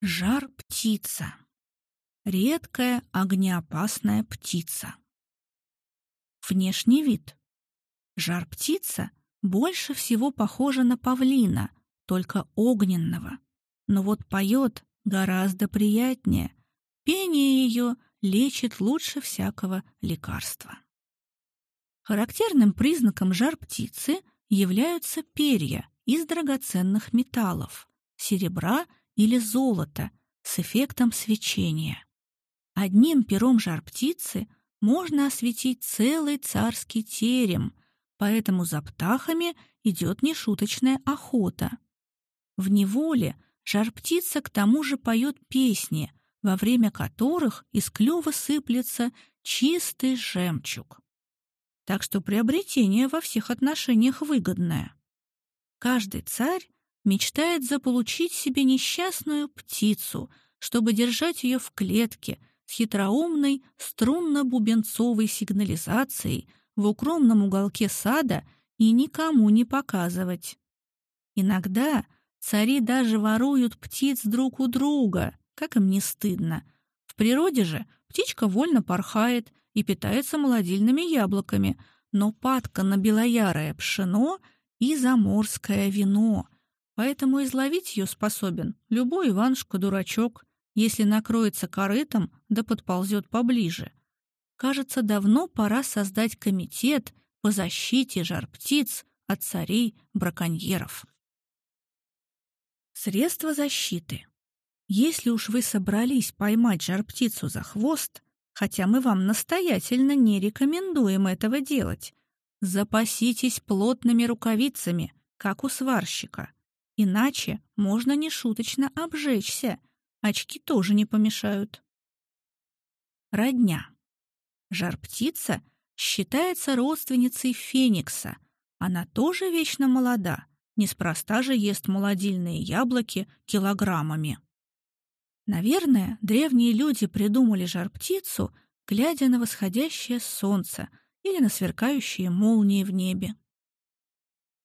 Жар-птица. Редкая огнеопасная птица. Внешний вид. Жар-птица больше всего похожа на павлина, только огненного. Но вот поет гораздо приятнее. Пение ее лечит лучше всякого лекарства. Характерным признаком жар-птицы являются перья из драгоценных металлов — серебра или золота с эффектом свечения. Одним пером жар-птицы можно осветить целый царский терем, поэтому за птахами идет нешуточная охота. В неволе жар-птица к тому же поет песни, во время которых из клюва сыплется чистый жемчуг. Так что приобретение во всех отношениях выгодное. Каждый царь мечтает заполучить себе несчастную птицу, чтобы держать ее в клетке с хитроумной струнно-бубенцовой сигнализацией в укромном уголке сада и никому не показывать. Иногда цари даже воруют птиц друг у друга, как им не стыдно. В природе же птичка вольно порхает и питается молодильными яблоками, но падка на белоярое пшено и заморское вино — Поэтому изловить ее способен любой Иванушка-дурачок, если накроется корытом да подползет поближе. Кажется, давно пора создать комитет по защите жар-птиц от царей-браконьеров. Средства защиты. Если уж вы собрались поймать жар-птицу за хвост, хотя мы вам настоятельно не рекомендуем этого делать, запаситесь плотными рукавицами, как у сварщика. Иначе можно нешуточно обжечься. Очки тоже не помешают. Родня. Жар-птица считается родственницей феникса. Она тоже вечно молода. Неспроста же ест молодильные яблоки килограммами. Наверное, древние люди придумали жар-птицу, глядя на восходящее солнце или на сверкающие молнии в небе.